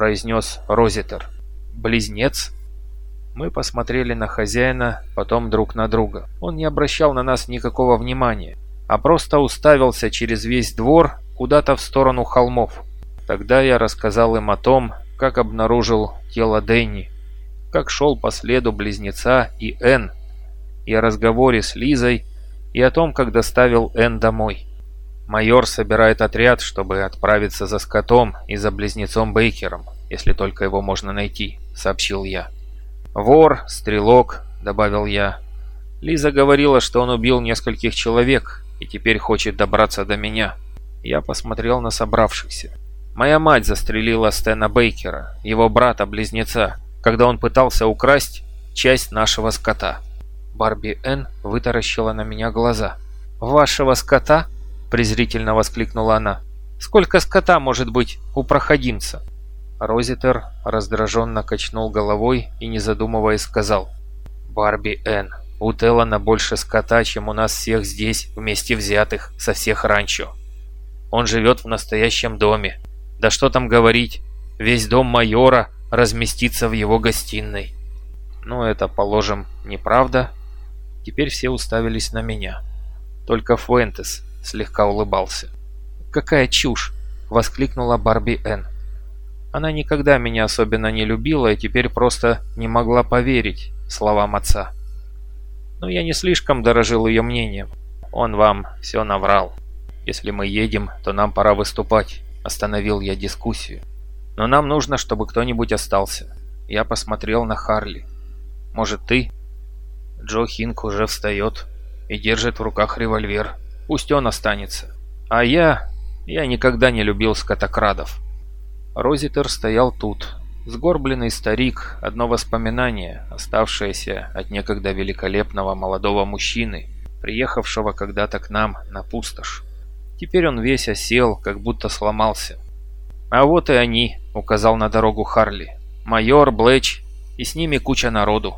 произнес Розитер. «Близнец?» Мы посмотрели на хозяина, потом друг на друга. Он не обращал на нас никакого внимания, а просто уставился через весь двор куда-то в сторону холмов. Тогда я рассказал им о том, как обнаружил тело Дэнни, как шел по следу близнеца и Энн, и о разговоре с Лизой, и о том, как доставил Энн домой. Майор собирает отряд, чтобы отправиться за скотом и за близнецом Бейкером, если только его можно найти, сообщил я. «Вор, стрелок», — добавил я. Лиза говорила, что он убил нескольких человек и теперь хочет добраться до меня. Я посмотрел на собравшихся. Моя мать застрелила Стэна Бейкера, его брата-близнеца, когда он пытался украсть часть нашего скота. Барби Н. вытаращила на меня глаза. «Вашего скота?» – презрительно воскликнула она. «Сколько скота может быть у проходимца?» Розитер раздраженно качнул головой и, не задумываясь, сказал. «Барби Н. У Теллана больше скота, чем у нас всех здесь, вместе взятых, со всех ранчо. Он живет в настоящем доме. Да что там говорить, весь дом майора разместится в его гостиной». Ну, это, положим, неправда, Теперь все уставились на меня. Только Фуэнтес слегка улыбался. «Какая чушь!» — воскликнула Барби Энн. Она никогда меня особенно не любила и теперь просто не могла поверить словам отца. Но я не слишком дорожил ее мнением. Он вам все наврал. Если мы едем, то нам пора выступать. Остановил я дискуссию. Но нам нужно, чтобы кто-нибудь остался. Я посмотрел на Харли. Может, ты? Джо Хинк уже встает и держит в руках револьвер. Пусть он останется. А я... я никогда не любил скотокрадов. Розитер стоял тут. Сгорбленный старик, одно воспоминание, оставшееся от некогда великолепного молодого мужчины, приехавшего когда-то к нам на пустошь. Теперь он весь осел, как будто сломался. «А вот и они», — указал на дорогу Харли. «Майор, Блэч, и с ними куча народу».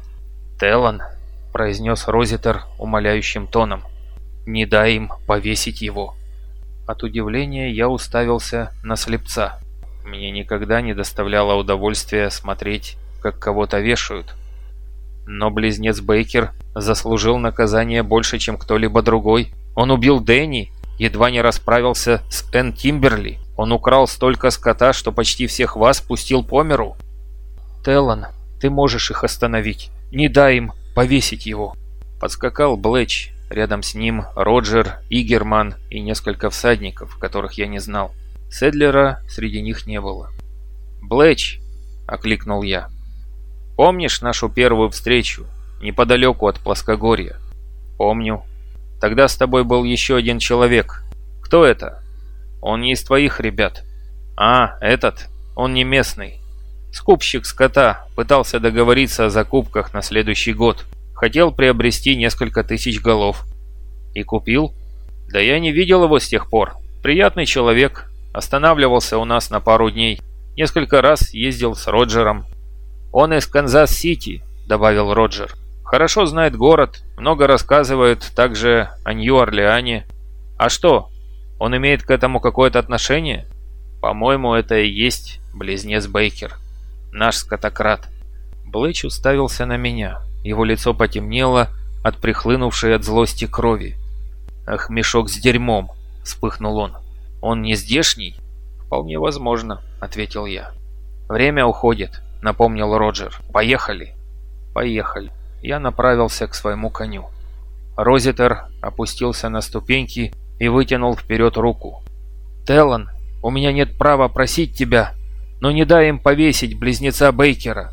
«Теллан», — произнес Розитер умоляющим тоном. «Не дай им повесить его». От удивления я уставился на слепца. Мне никогда не доставляло удовольствия смотреть, как кого-то вешают. Но близнец Бейкер заслужил наказание больше, чем кто-либо другой. Он убил Дэнни, едва не расправился с Энн Тимберли. Он украл столько скота, что почти всех вас пустил по миру. Теллан, ты можешь их остановить. Не дай им повесить его. Подскакал Блэч, рядом с ним Роджер, Игерман и несколько всадников, которых я не знал. Седлера среди них не было. «Блэч!» — окликнул я. «Помнишь нашу первую встречу, неподалеку от плоскогорья?» «Помню. Тогда с тобой был еще один человек. Кто это?» «Он не из твоих ребят». «А, этот? Он не местный. Скупщик скота пытался договориться о закупках на следующий год. Хотел приобрести несколько тысяч голов. И купил? Да я не видел его с тех пор. Приятный человек. Останавливался у нас на пару дней. Несколько раз ездил с Роджером. Он из Канзас-Сити, добавил Роджер. Хорошо знает город, много рассказывает также о Нью-Орлеане. А что, он имеет к этому какое-то отношение? По-моему, это и есть близнец Бейкер наш скотокрад. Блэч уставился на меня. Его лицо потемнело от прихлынувшей от злости крови. «Ах, мешок с дерьмом!» — вспыхнул он. «Он не здешний?» «Вполне возможно», — ответил я. «Время уходит», — напомнил Роджер. «Поехали». «Поехали». Я направился к своему коню. Розитер опустился на ступеньки и вытянул вперед руку. «Теллан, у меня нет права просить тебя но не дай им повесить близнеца Бейкера.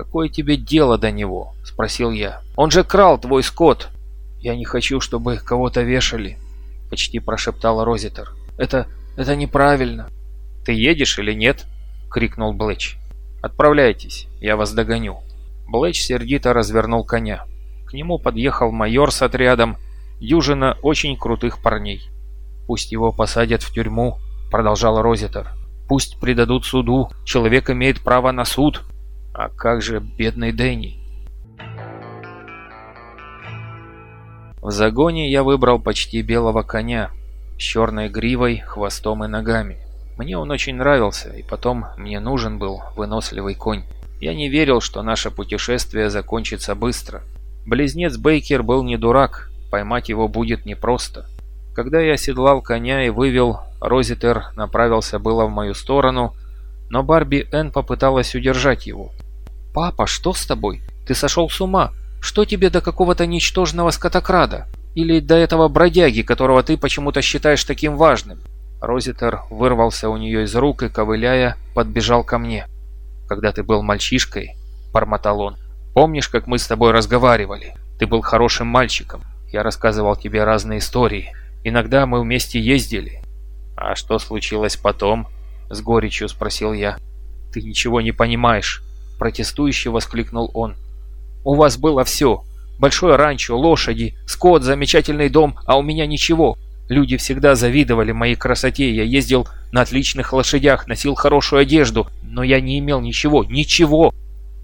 «Какое тебе дело до него?» – спросил я. «Он же крал твой скот!» «Я не хочу, чтобы кого-то вешали», – почти прошептал Розитер. «Это... это неправильно». «Ты едешь или нет?» – крикнул Блэч. «Отправляйтесь, я вас догоню». Блэч сердито развернул коня. К нему подъехал майор с отрядом, дюжина очень крутых парней. «Пусть его посадят в тюрьму», — продолжал Розитер. Пусть предадут суду. Человек имеет право на суд. А как же бедный Дэнни? В загоне я выбрал почти белого коня с черной гривой, хвостом и ногами. Мне он очень нравился, и потом мне нужен был выносливый конь. Я не верил, что наше путешествие закончится быстро. Близнец Бейкер был не дурак, поймать его будет непросто. Когда я оседлал коня и вывел, Розитер направился было в мою сторону, но Барби Энн попыталась удержать его. «Папа, что с тобой? Ты сошел с ума? Что тебе до какого-то ничтожного скотокрада? Или до этого бродяги, которого ты почему-то считаешь таким важным?» Розитер вырвался у нее из рук и, ковыляя, подбежал ко мне. «Когда ты был мальчишкой», — бормотал он, — «помнишь, как мы с тобой разговаривали? Ты был хорошим мальчиком. Я рассказывал тебе разные истории. Иногда мы вместе ездили». «А что случилось потом?» — с горечью спросил я. «Ты ничего не понимаешь», — протестующе воскликнул он. «У вас было все. Большое ранчо, лошади, скот, замечательный дом, а у меня ничего. Люди всегда завидовали моей красоте, я ездил на отличных лошадях, носил хорошую одежду, но я не имел ничего, ничего.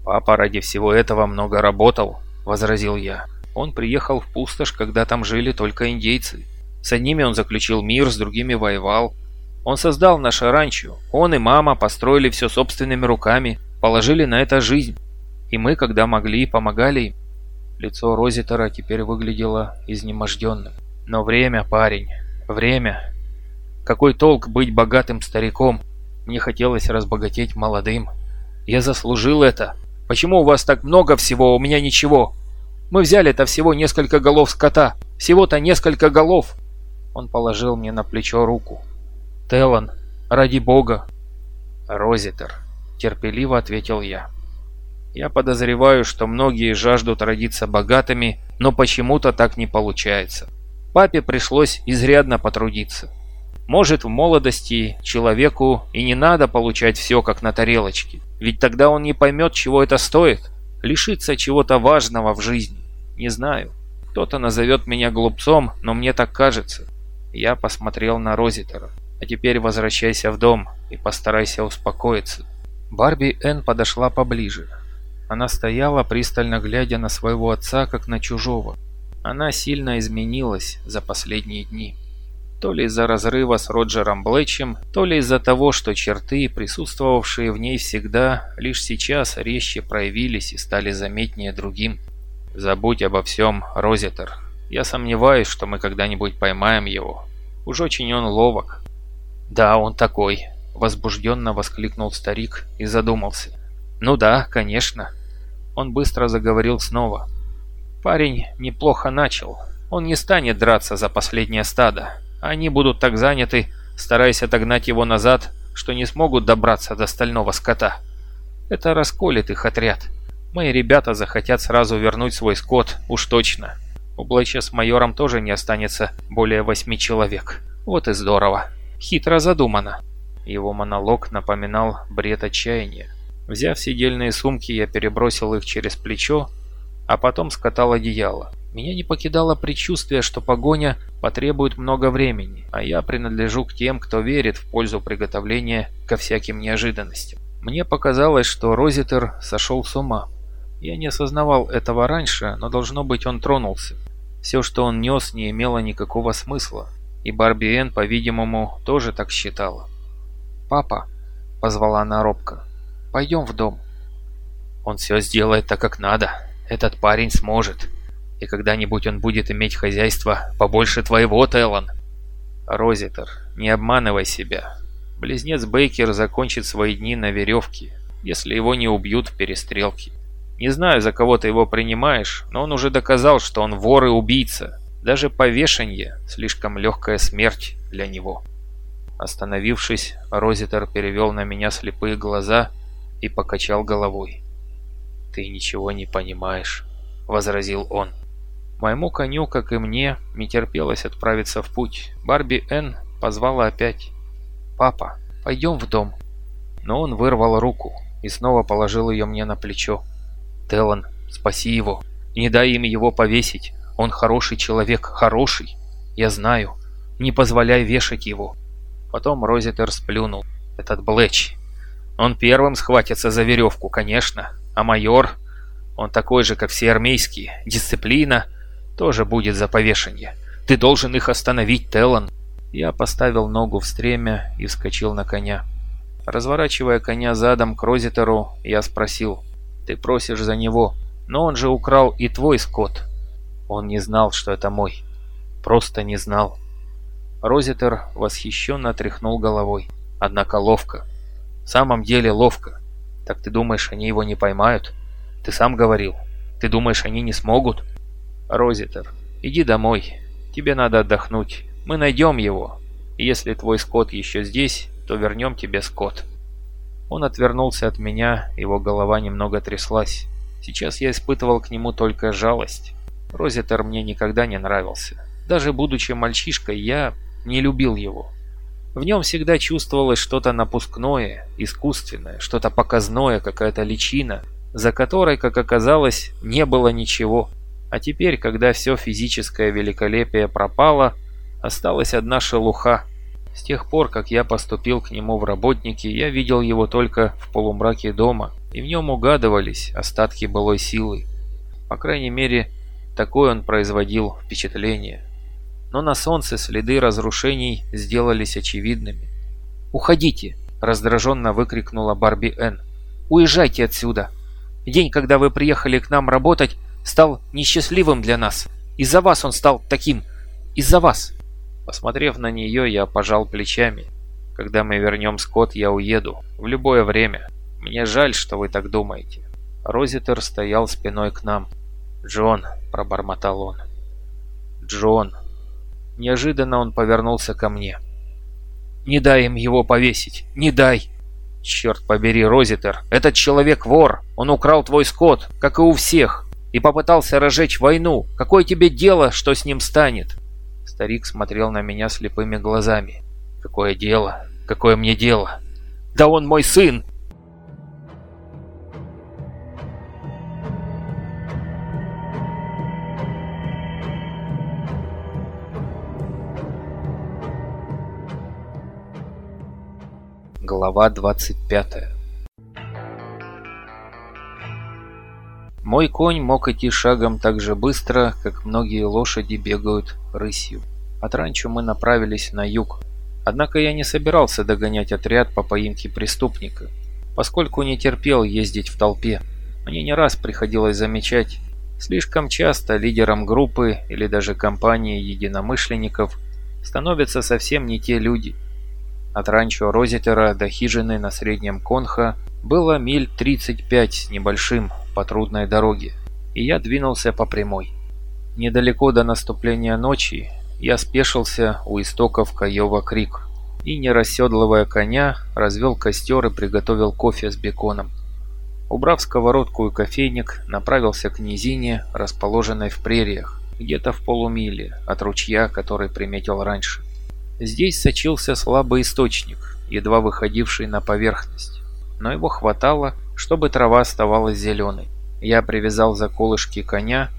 Папа ради всего этого много работал, возразил я. Он приехал в пустошь, когда там жили только индейцы. С одними он заключил мир, с другими воевал. Он создал наше ранчо. Он и мама построили все собственными руками, положили на это жизнь. И мы, когда могли, помогали им. Лицо Розитера теперь выглядело изнеможденным. Но время, парень, время. Какой толк быть богатым стариком? Мне хотелось разбогатеть молодым. Я заслужил это. Почему у вас так много всего, у меня ничего? Мы взяли это всего несколько голов скота. Всего-то несколько голов. Он положил мне на плечо руку. Телан, ради бога. Розитер, терпеливо ответил я. Я подозреваю, что многие жаждут родиться богатыми, но почему-то так не получается. Папе пришлось изрядно потрудиться. Может, в молодости человеку и не надо получать все как на тарелочке, ведь тогда он не поймет, чего это стоит, лишиться чего-то важного в жизни. Не знаю. Кто-то назовет меня глупцом, но мне так кажется. Я посмотрел на Розитера. А теперь возвращайся в дом и постарайся успокоиться. Барби Энн подошла поближе. Она стояла, пристально глядя на своего отца, как на чужого. Она сильно изменилась за последние дни. То ли из-за разрыва с Роджером Блэчем, то ли из-за того, что черты, присутствовавшие в ней всегда, лишь сейчас резче проявились и стали заметнее другим. «Забудь обо всем, Розетер. Я сомневаюсь, что мы когда-нибудь поймаем его. Уж очень он ловок». «Да, он такой», — возбужденно воскликнул старик и задумался. «Ну да, конечно». Он быстро заговорил снова. Парень неплохо начал. Он не станет драться за последнее стадо. Они будут так заняты, стараясь отогнать его назад, что не смогут добраться до стального скота. Это расколет их отряд. Мои ребята захотят сразу вернуть свой скот, уж точно. У Блэча с майором тоже не останется более восьми человек. Вот и здорово. Хитро задумано. Его монолог напоминал бред отчаяния. Взяв сидельные сумки, я перебросил их через плечо а потом скатал одеяло. Меня не покидало предчувствие, что погоня потребует много времени, а я принадлежу к тем, кто верит в пользу приготовления ко всяким неожиданностям. Мне показалось, что Розитер сошел с ума. Я не осознавал этого раньше, но должно быть он тронулся. Все, что он нес, не имело никакого смысла. И Барби Энн, по-видимому, тоже так считала. «Папа», — позвала она робко, — «пойдем в дом». «Он все сделает так, как надо», этот парень сможет. И когда-нибудь он будет иметь хозяйство побольше твоего, Теллан. Розитер, не обманывай себя. Близнец Бейкер закончит свои дни на веревке, если его не убьют в перестрелке. Не знаю, за кого ты его принимаешь, но он уже доказал, что он вор и убийца. Даже повешенье – слишком легкая смерть для него. Остановившись, Розитер перевел на меня слепые глаза и покачал головой ты ничего не понимаешь», — возразил он. Моему коню, как и мне, не терпелось отправиться в путь. Барби Н позвала опять. «Папа, пойдем в дом». Но он вырвал руку и снова положил ее мне на плечо. «Телан, спаси его. Не дай им его повесить. Он хороший человек, хороший. Я знаю. Не позволяй вешать его». Потом Розитер сплюнул. «Этот Блэч. Он первым схватится за веревку, конечно. А майор, он такой же, как все армейские, дисциплина, тоже будет за повешение. Ты должен их остановить, Теллан. Я поставил ногу в стремя и вскочил на коня. Разворачивая коня задом к Розитеру, я спросил, «Ты просишь за него, но он же украл и твой скот». Он не знал, что это мой. Просто не знал. Розитер восхищенно тряхнул головой. Однако ловко. В самом деле ловко. Так ты думаешь, они его не поймают? Ты сам говорил. Ты думаешь, они не смогут? Розитер, иди домой. Тебе надо отдохнуть. Мы найдем его. И если твой скот еще здесь, то вернем тебе скот. Он отвернулся от меня, его голова немного тряслась. Сейчас я испытывал к нему только жалость. Розитер мне никогда не нравился. Даже будучи мальчишкой, я не любил его. В нем всегда чувствовалось что-то напускное, искусственное, что-то показное, какая-то личина, за которой, как оказалось, не было ничего. А теперь, когда все физическое великолепие пропало, осталась одна шелуха. С тех пор, как я поступил к нему в работники, я видел его только в полумраке дома, и в нем угадывались остатки былой силы. По крайней мере, такое он производил впечатление. Но на солнце следы разрушений сделались очевидными. «Уходите!» – раздраженно выкрикнула Барби Н. «Уезжайте отсюда! День, когда вы приехали к нам работать, стал несчастливым для нас. Из-за вас он стал таким. Из-за вас!» Посмотрев на нее, я пожал плечами. «Когда мы вернем скот, я уеду. В любое время. Мне жаль, что вы так думаете». Розитер стоял спиной к нам. «Джон», — пробормотал он. «Джон». Неожиданно он повернулся ко мне. «Не дай им его повесить! Не дай!» «Черт побери, Розитер, этот человек вор! Он украл твой скот, как и у всех, и попытался разжечь войну. Какое тебе дело, что с ним станет?» Старик смотрел на меня слепыми глазами. «Какое дело? Какое мне дело?» «Да он мой сын!» Глава 25 Мой конь мог идти шагом так же быстро, как многие лошади бегают рысью. От ранчо мы направились на юг. Однако я не собирался догонять отряд по поимке преступника, поскольку не терпел ездить в толпе. Мне не раз приходилось замечать, слишком часто лидером группы или даже компании единомышленников становятся совсем не те люди – от ранчо Розитера до хижины на Среднем Конха было миль 35 с небольшим по трудной дороге, и я двинулся по прямой. Недалеко до наступления ночи я спешился у истоков Каева Крик и, не расседлывая коня, развел костер и приготовил кофе с беконом. Убрав сковородку и кофейник, направился к низине, расположенной в прериях, где-то в полумиле от ручья, который приметил раньше. Здесь сочился слабый источник, едва выходивший на поверхность, но его хватало, чтобы трава оставалась зеленой. Я привязал за колышки коня,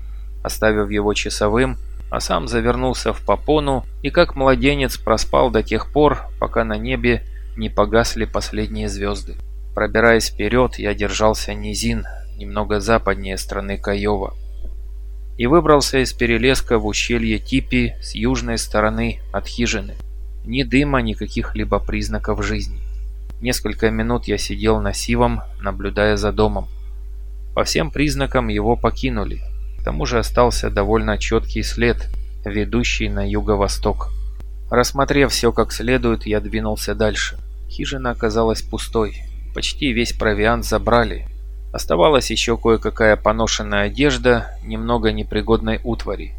оставив его часовым, а сам завернулся в попону и как младенец проспал до тех пор, пока на небе не погасли последние звезды. Пробираясь вперед, я держался низин, немного западнее страны Каева, и выбрался из перелеска в ущелье Типи с южной стороны от хижины. Ни дыма, ни каких-либо признаков жизни. Несколько минут я сидел на сивом, наблюдая за домом. По всем признакам его покинули. К тому же остался довольно четкий след, ведущий на юго-восток. Рассмотрев все как следует, я двинулся дальше. Хижина оказалась пустой. Почти весь провиант забрали. Оставалась еще кое-какая поношенная одежда, немного непригодной утвари.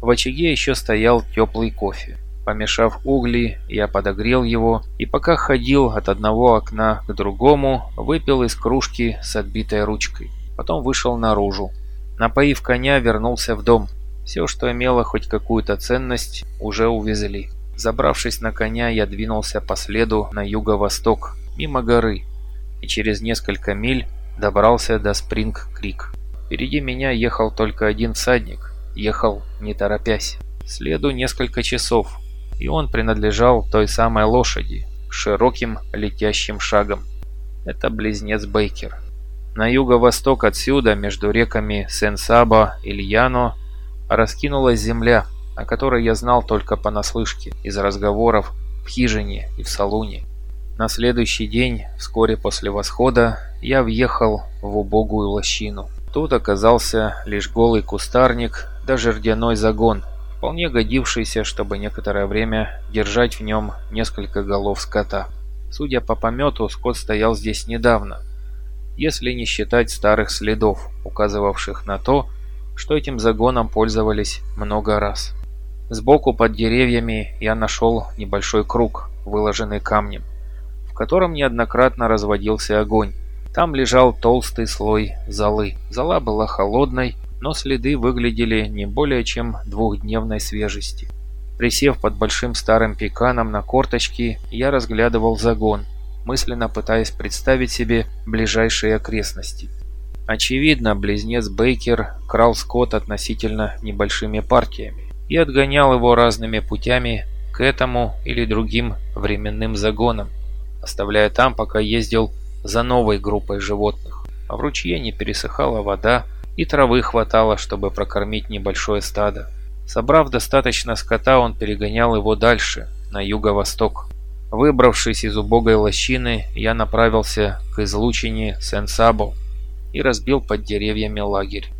В очаге еще стоял теплый кофе. Помешав угли, я подогрел его и пока ходил от одного окна к другому, выпил из кружки с отбитой ручкой. Потом вышел наружу. Напоив коня, вернулся в дом. Все, что имело хоть какую-то ценность, уже увезли. Забравшись на коня, я двинулся по следу на юго-восток, мимо горы, и через несколько миль добрался до Спринг-Крик. Впереди меня ехал только один всадник, ехал не торопясь. Следу несколько часов, и он принадлежал той самой лошади, широким летящим шагом. Это близнец Бейкер. На юго-восток отсюда, между реками Сен-Саба и Льяно, раскинулась земля, о которой я знал только понаслышке из разговоров в хижине и в салуне. На следующий день, вскоре после восхода, я въехал в убогую лощину. Тут оказался лишь голый кустарник да жердяной загон, вполне годившийся, чтобы некоторое время держать в нем несколько голов скота. Судя по помету, скот стоял здесь недавно, если не считать старых следов, указывавших на то, что этим загоном пользовались много раз. Сбоку под деревьями я нашел небольшой круг, выложенный камнем, в котором неоднократно разводился огонь. Там лежал толстый слой золы. Зола была холодной, но следы выглядели не более чем двухдневной свежести. Присев под большим старым пеканом на корточки, я разглядывал загон, мысленно пытаясь представить себе ближайшие окрестности. Очевидно, близнец Бейкер крал скот относительно небольшими партиями и отгонял его разными путями к этому или другим временным загонам, оставляя там, пока ездил за новой группой животных. А в ручье не пересыхала вода, и травы хватало, чтобы прокормить небольшое стадо. Собрав достаточно скота, он перегонял его дальше, на юго-восток. Выбравшись из убогой лощины, я направился к излучине Сен-Сабо и разбил под деревьями лагерь.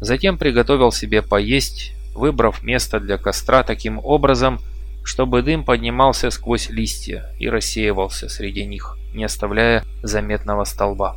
Затем приготовил себе поесть, выбрав место для костра таким образом, чтобы дым поднимался сквозь листья и рассеивался среди них не оставляя заметного столба.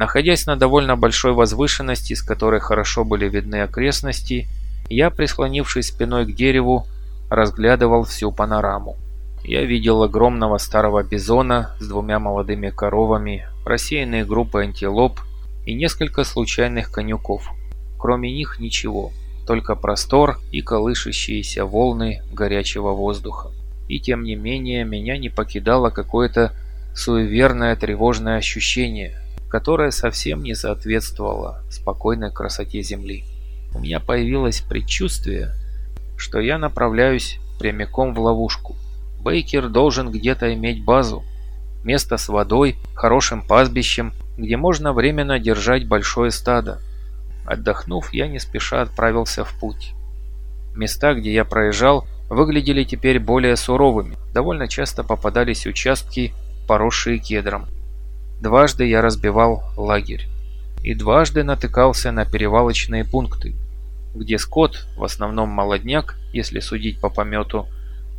Находясь на довольно большой возвышенности, с которой хорошо были видны окрестности, я, прислонившись спиной к дереву, разглядывал всю панораму. Я видел огромного старого бизона с двумя молодыми коровами, рассеянные группы антилоп и несколько случайных конюков. Кроме них ничего, только простор и колышащиеся волны горячего воздуха. И тем не менее меня не покидало какое-то суеверное тревожное ощущение, которое совсем не соответствовало спокойной красоте Земли. У меня появилось предчувствие, что я направляюсь прямиком в ловушку. Бейкер должен где-то иметь базу, место с водой, хорошим пастбищем, где можно временно держать большое стадо. Отдохнув, я не спеша отправился в путь. Места, где я проезжал, выглядели теперь более суровыми. Довольно часто попадались участки, поросшие кедром. Дважды я разбивал лагерь. И дважды натыкался на перевалочные пункты, где скот, в основном молодняк, если судить по помету,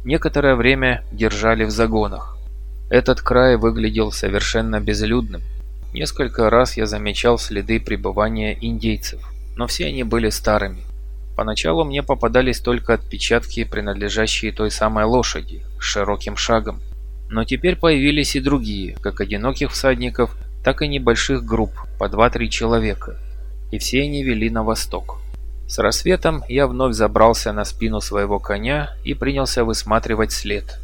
некоторое время держали в загонах. Этот край выглядел совершенно безлюдным. Несколько раз я замечал следы пребывания индейцев, но все они были старыми. Поначалу мне попадались только отпечатки, принадлежащие той самой лошади, с широким шагом. Но теперь появились и другие, как одиноких всадников, так и небольших групп, по 2-3 человека. И все они вели на восток. С рассветом я вновь забрался на спину своего коня и принялся высматривать след.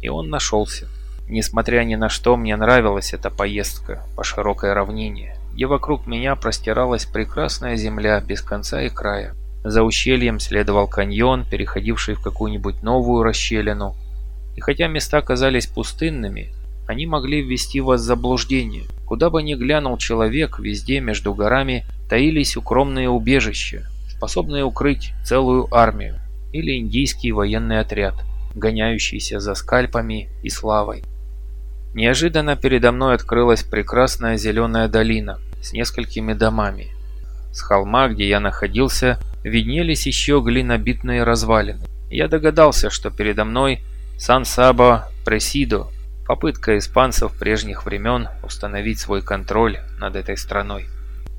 И он нашелся. Несмотря ни на что, мне нравилась эта поездка по широкой равнине, где вокруг меня простиралась прекрасная земля без конца и края. За ущельем следовал каньон, переходивший в какую-нибудь новую расщелину, и хотя места казались пустынными, они могли ввести вас в заблуждение. Куда бы ни глянул человек, везде между горами таились укромные убежища, способные укрыть целую армию или индийский военный отряд, гоняющийся за скальпами и славой. Неожиданно передо мной открылась прекрасная зеленая долина с несколькими домами. С холма, где я находился, виднелись еще глинобитные развалины. Я догадался, что передо мной Сан-Сабо Пресидо – попытка испанцев прежних времен установить свой контроль над этой страной.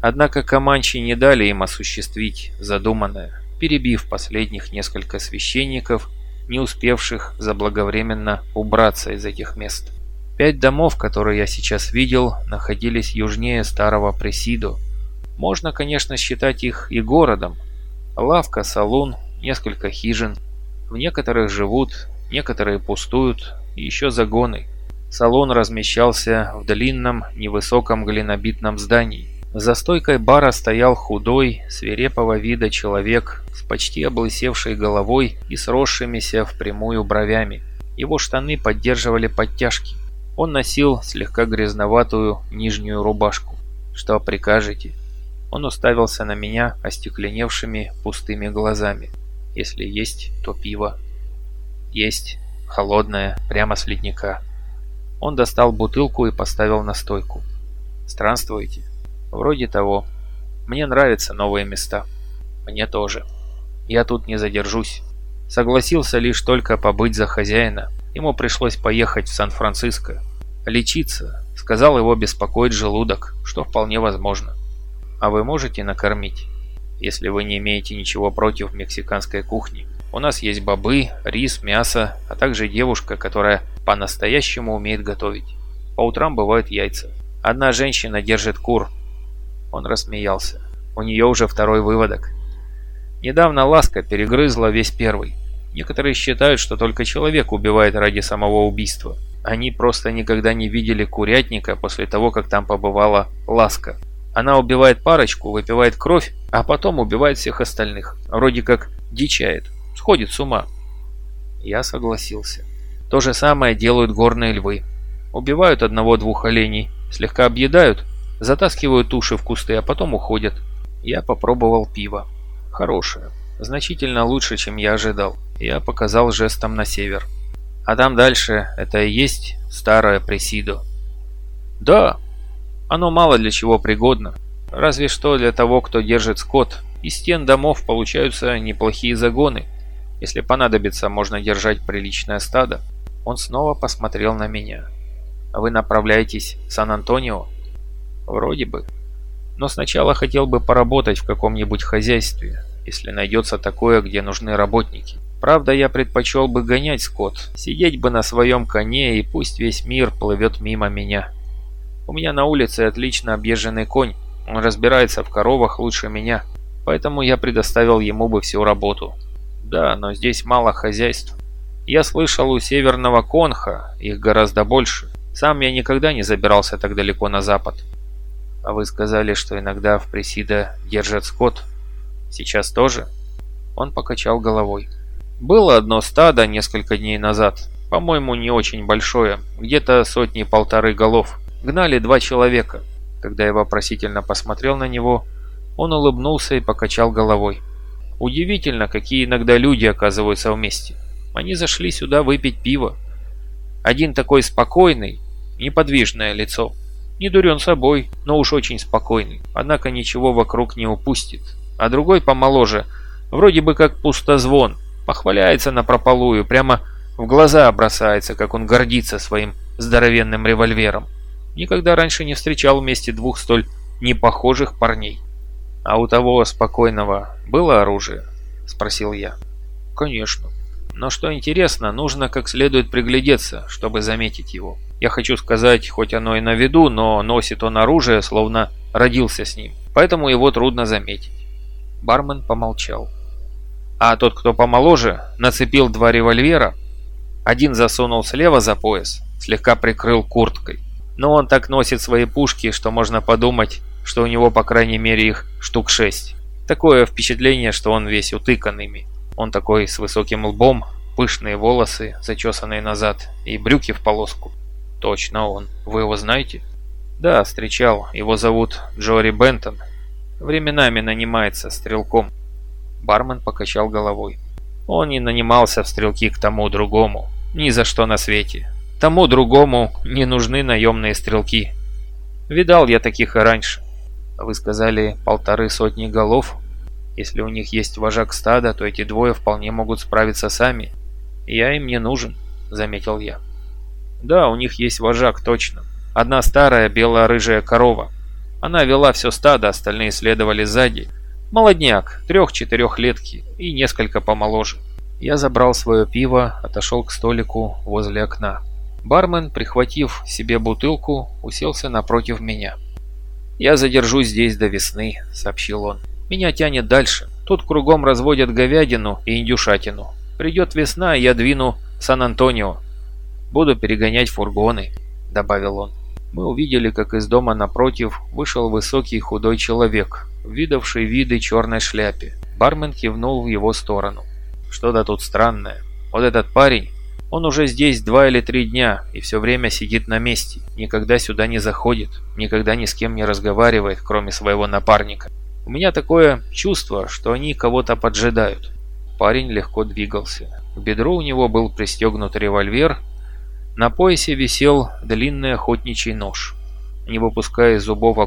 Однако команчи не дали им осуществить задуманное, перебив последних несколько священников, не успевших заблаговременно убраться из этих мест. Пять домов, которые я сейчас видел, находились южнее старого Пресидо. Можно, конечно, считать их и городом. Лавка, салон, несколько хижин. В некоторых живут некоторые пустуют, еще загоны. Салон размещался в длинном, невысоком глинобитном здании. За стойкой бара стоял худой, свирепого вида человек с почти облысевшей головой и сросшимися в прямую бровями. Его штаны поддерживали подтяжки. Он носил слегка грязноватую нижнюю рубашку. «Что прикажете?» Он уставился на меня остекленевшими пустыми глазами. Если есть, то пиво. Есть. Холодное, прямо с ледника. Он достал бутылку и поставил на стойку. Странствуете? Вроде того. Мне нравятся новые места. Мне тоже. Я тут не задержусь. Согласился лишь только побыть за хозяина. Ему пришлось поехать в Сан-Франциско. Лечиться. Сказал его беспокоить желудок, что вполне возможно. А вы можете накормить? Если вы не имеете ничего против мексиканской кухни. У нас есть бобы, рис, мясо, а также девушка, которая по-настоящему умеет готовить. По утрам бывают яйца. Одна женщина держит кур. Он рассмеялся. У нее уже второй выводок. Недавно Ласка перегрызла весь первый. Некоторые считают, что только человек убивает ради самого убийства. Они просто никогда не видели курятника после того, как там побывала Ласка. Она убивает парочку, выпивает кровь, а потом убивает всех остальных. Вроде как дичает, сходит с ума. Я согласился. То же самое делают горные львы. Убивают одного-двух оленей, слегка объедают, затаскивают уши в кусты, а потом уходят. Я попробовал пиво. Хорошее. Значительно лучше, чем я ожидал. Я показал жестом на север. А там дальше это и есть старое Пресидо. Да, оно мало для чего пригодно. Разве что для того, кто держит скот. Из стен домов получаются неплохие загоны. Если понадобится, можно держать приличное стадо. Он снова посмотрел на меня. «Вы направляетесь в Сан-Антонио?» «Вроде бы. Но сначала хотел бы поработать в каком-нибудь хозяйстве, если найдется такое, где нужны работники. Правда, я предпочел бы гонять скот, сидеть бы на своем коне и пусть весь мир плывет мимо меня. У меня на улице отлично объезженный конь, он разбирается в коровах лучше меня, поэтому я предоставил ему бы всю работу. Да, но здесь мало хозяйств. Я слышал у северного конха, их гораздо больше. Сам я никогда не забирался так далеко на запад. А вы сказали, что иногда в Пресида держат скот. Сейчас тоже? Он покачал головой. Было одно стадо несколько дней назад. По-моему, не очень большое. Где-то сотни-полторы голов. Гнали два человека. Когда я вопросительно посмотрел на него, он улыбнулся и покачал головой. Удивительно, какие иногда люди оказываются вместе. Они зашли сюда выпить пиво. Один такой спокойный, неподвижное лицо. Не дурен собой, но уж очень спокойный. Однако ничего вокруг не упустит. А другой помоложе, вроде бы как пустозвон. Похваляется на прополую, прямо в глаза бросается, как он гордится своим здоровенным револьвером. Никогда раньше не встречал вместе двух столь непохожих парней. «А у того спокойного было оружие?» – спросил я. «Конечно. Но что интересно, нужно как следует приглядеться, чтобы заметить его. Я хочу сказать, хоть оно и на виду, но носит он оружие, словно родился с ним. Поэтому его трудно заметить». Бармен помолчал. А тот, кто помоложе, нацепил два револьвера. Один засунул слева за пояс, слегка прикрыл курткой. Но он так носит свои пушки, что можно подумать, что у него по крайней мере их штук шесть. Такое впечатление, что он весь утыкан ими. Он такой с высоким лбом, пышные волосы, зачесанные назад, и брюки в полоску. Точно он. Вы его знаете? Да, встречал. Его зовут Джори Бентон. Временами нанимается стрелком. Бармен покачал головой. Он не нанимался в стрелки к тому другому. Ни за что на свете. Тому другому не нужны наемные стрелки. Видал я таких и раньше. Вы сказали полторы сотни голов. Если у них есть вожак стада, то эти двое вполне могут справиться сами. Я им не нужен, заметил я. Да, у них есть вожак, точно. Одна старая бело-рыжая корова. Она вела все стадо, остальные следовали сзади. Молодняк, трех-четырехлетки и несколько помоложе. Я забрал свое пиво, отошел к столику возле окна. Бармен, прихватив себе бутылку, уселся напротив меня. «Я задержусь здесь до весны», — сообщил он. «Меня тянет дальше. Тут кругом разводят говядину и индюшатину. Придет весна, я двину Сан-Антонио. Буду перегонять фургоны», — добавил он. Мы увидели, как из дома напротив вышел высокий худой человек, видавший виды черной шляпе. Бармен кивнул в его сторону. «Что-то тут странное. Вот этот парень, он уже здесь два или три дня и все время сидит на месте, никогда сюда не заходит, никогда ни с кем не разговаривает, кроме своего напарника. У меня такое чувство, что они кого-то поджидают. парень легко двигался. К бедру у него был пристегнут револьвер, на поясе висел длинный охотничий нож. Не выпуская из зубов